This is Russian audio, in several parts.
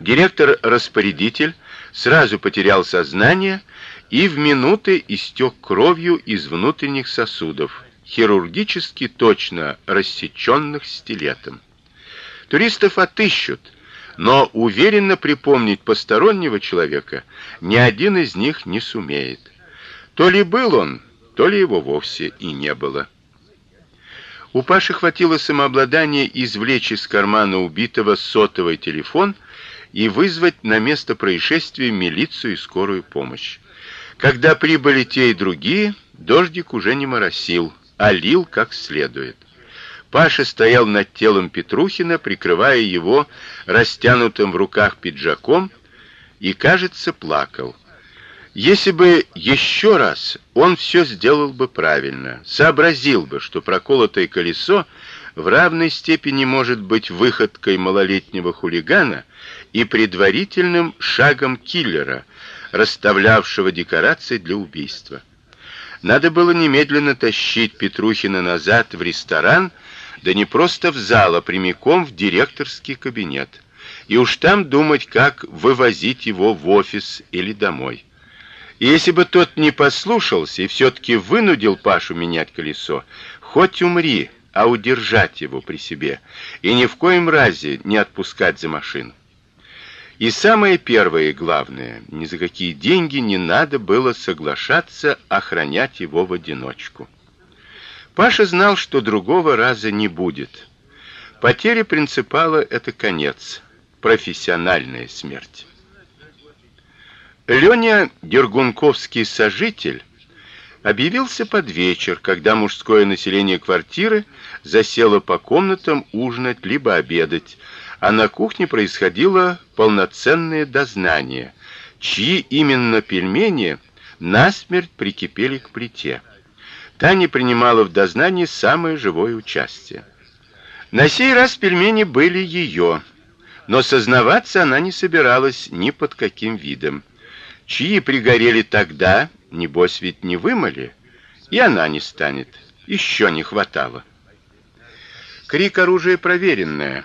Директор-распорядитель сразу потерял сознание и в минуты истек кровью из внутренних сосудов, хирургически точно рассечённых стилетом. Туристов отыщут, но уверенно припомнить постороннего человека ни один из них не сумеет. То ли был он, то ли его вовсе и не было. У Паши хватило самообладания извлечь из кармана убитого сотовый телефон и вызвать на место происшествия милицию и скорую помощь. Когда прибыли те и другие, дождик уже не моросил, а лил как следует. Паша стоял над телом Петрухина, прикрывая его растянутым в руках пиджаком, и, кажется, плакал. Если бы еще раз он все сделал бы правильно, сообразил бы, что проколотое колесо в равной степени может быть выходкой малолетнего хулигана и предварительным шагом киллера, расставлявшего декорации для убийства. Надо было немедленно тащить Петрухина назад в ресторан, да не просто в зал, а прямиком в директорский кабинет. И уж там думать, как вывозить его в офис или домой. И если бы тот не послушался и все таки вынудил Пашу менять колесо, хоть умри, а удержать его при себе и ни в коем разе не отпускать за машину. И самое первое и главное, ни за какие деньги не надо было соглашаться охранять его в одиночку. Паша знал, что другого раза не будет. Потеря принципала это конец, профессиональная смерть. Леня Дергунковский сожитель объявился под вечер, когда мужское население квартиры засело по комнатам ужинать либо обедать, а на кухне происходило полноценное дознание, чьи именно пельмени насмерть прикипели к плите. Таня принимала в дознании самое живое участие. На сей раз пельмени были ее, но сознаваться она не собиралась ни под каким видом. Чьи пригорели тогда, небось ведь не вымыли, и она не станет. Еще не хватало. Крик оружия проверенное.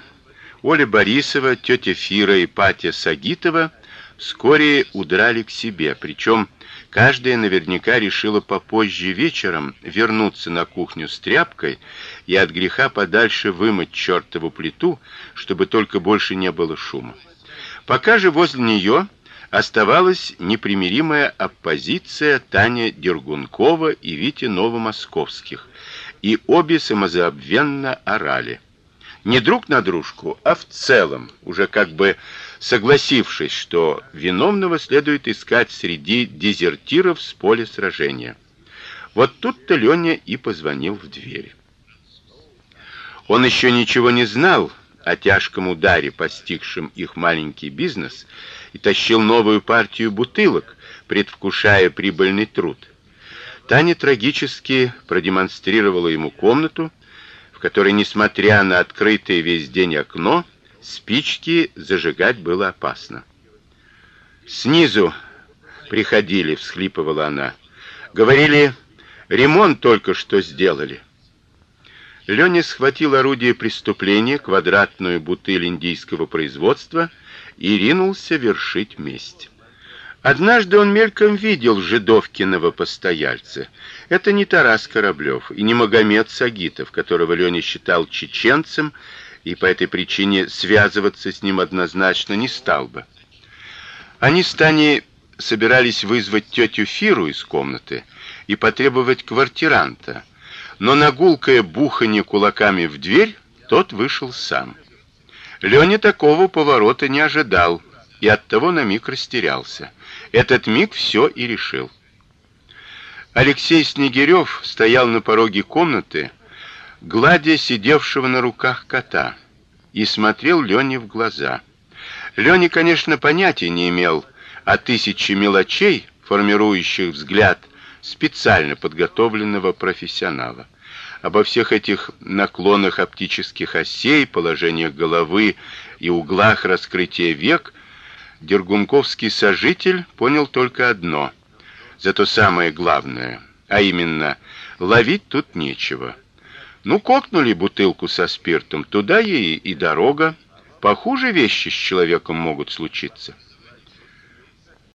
Оля Борисова, тетя Фира и Патя Сагитова вскоре удрали к себе, причем каждая наверняка решила попозже вечером вернуться на кухню с тряпкой и от греха подальше вымыть чертову плиту, чтобы только больше не было шума. Пока же возле нее оставалась непримиримая оппозиция Таня Дергункова и Вити Новомосковских, и обе самозабвенно орали. Не друг на дружку, а в целом, уже как бы согласившись, что виновного следует искать среди дезертиров с поля сражения. Вот тут-то Леня и позвонил в дверь. Он еще ничего не знал о тяжком ударе, постигшем их маленький бизнес, и тащил новую партию бутылок, предвкушая прибыльный труд. Таня трагически продемонстрировала ему комнату, в которой, несмотря на открытое весь день окно, спички зажигать было опасно. Снизу приходили, всхлипывала она. Говорили, ремонт только что сделали. Леня схватил орудие преступления, квадратную бутыль индийского производства, и ринулся вершить месть. Однажды он мельком видел жидовкиного постояльца. Это не Тарас Кораблёв и не Магомед Сагитов, которого Леня считал чеченцем, и по этой причине связываться с ним однозначно не стал бы. Они с Таней собирались вызвать тетю Фиру из комнаты и потребовать квартиранта, но на гулкое бухание кулаками в дверь тот вышел сам. Леня такого поворота не ожидал и оттого на миг растерялся. Этот миг все и решил. Алексей Снегирев стоял на пороге комнаты, гладя сидевшего на руках кота, и смотрел Лене в глаза. Леня, конечно, понятия не имел о тысяче мелочей, формирующих взгляд специально подготовленного профессионала обо всех этих наклонах оптических осей, положениях головы и углах раскрытия век, Дергунковский сожитель понял только одно: зато самое главное, а именно ловить тут нечего. Ну кокнули бутылку со спиртом, туда ей и дорога. Похуже вещи с человеком могут случиться.